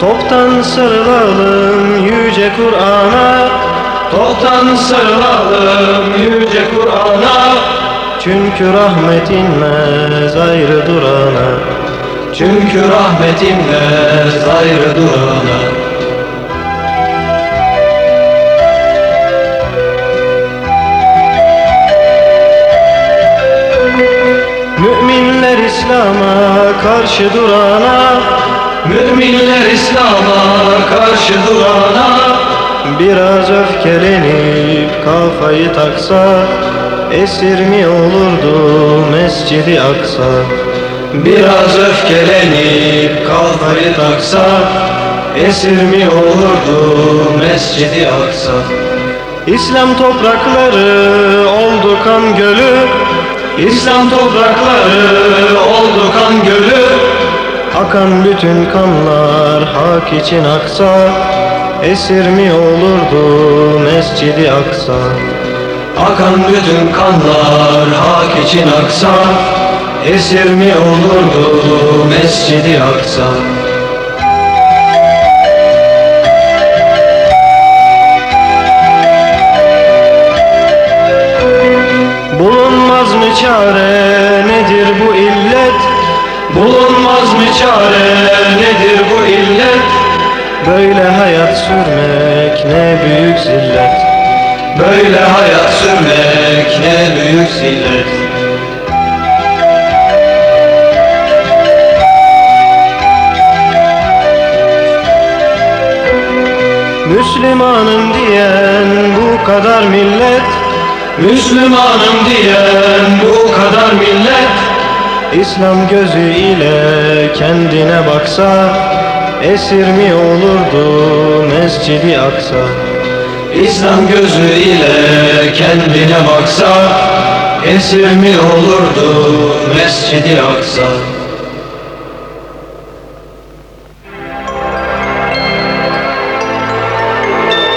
Toptan sarılalım yüce Kur'an'a. Toptan sarılalım yüce Kur'an'a. Çünkü rahmet inmez ayrı durana. Çünkü rahmet inmez ayrı durana. Müminler İslam'a karşı durana Müminler İslam'a karşı durana Biraz öfkelenip kafayı taksa Esir mi olurdu Mescidi Aksa. Biraz öfkelenip kafayı taksa Esir mi olurdu Mescidi Aksa. İslam toprakları oldu kan gölü İslam toprakları oldu Akan bütün kanlar hak için aksa Esir mi olurdu Mescidi Aksa? Akan bütün kanlar hak için aksa Esir mi olurdu Mescidi Aksa? Bulunmaz mı çare Bulunmaz mı çare? Nedir bu illet? Böyle hayat sürmek ne büyük zillet. Böyle hayat sürmek ne büyük zillet. Müslümanım diyen bu kadar millet. Müslümanım diyen İslam gözü ile kendine baksa Esir mi olurdu Mescidi Aksa? İslam gözü ile kendine baksa Esir mi olurdu Mescidi Aksa